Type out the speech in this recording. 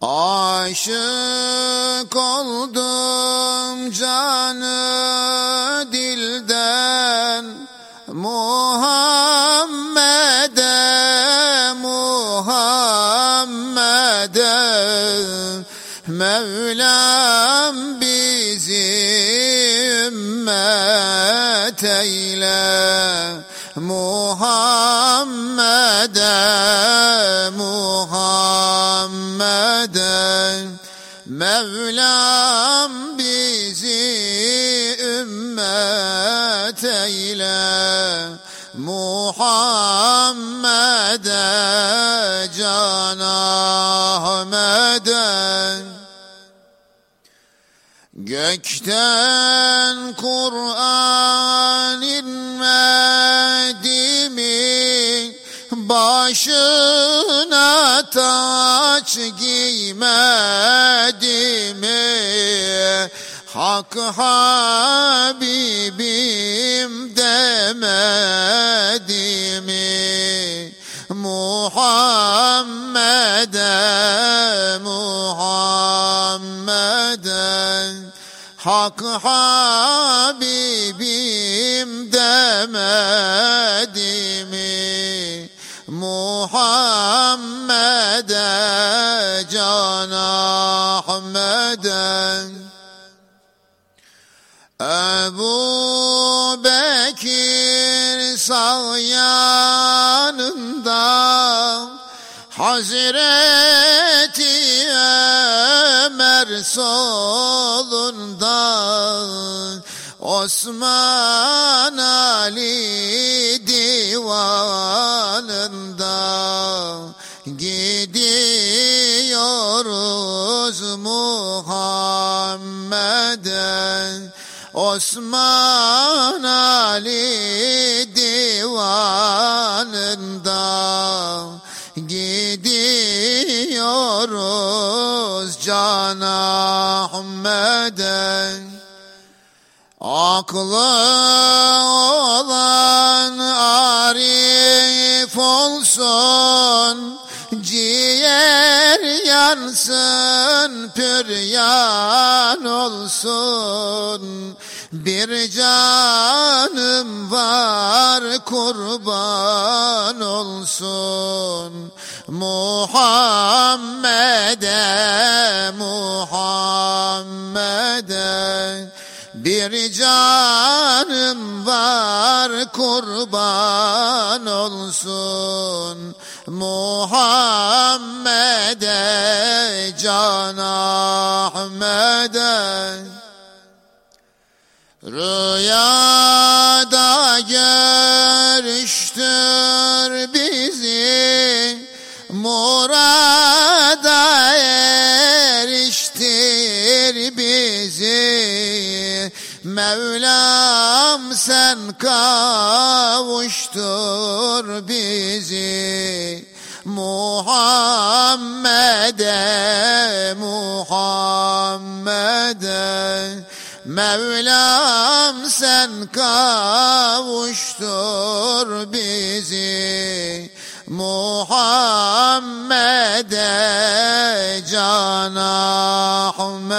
Aşık oldum canı dilden Muhammed'e Muhammed'e. Mevlam bizi ümmet eyle Muhammed'e Muhammed'e Mevlam bizi ümmet eyle Muhammed'e Can Ahmet'e Gökten Kur'an inmedi mi? Başına taç giymedi mi? Hak Habibim demedi? Muhammed'e Muhammed'e Hak Habibim demedi? Muhammed'e Can Ahmet'e Ebu Bekir sağ yanında Hazreti Ömer solunda Osman Ali divanında Gidiyoruz Muhammed'e. Osman Ali divanında Gidiyoruz Can Ahmet'e Aklı olan arif olsun Ciğer yansın püryan olsun. Bir canım var kurban olsun. Muhammed'e Muhammed'e. Bir canım var kurban olsun Muhammed'e Can Ahmet'e. Rüyada görüştür bizi Murada eriştir bizi. Mevlam sen kavuştur bizi Muhammed'e Muhammed'e. Mevlam sen kavuştur bizi. Muhammed'e Can Ahmet'e.